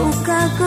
Maukah ku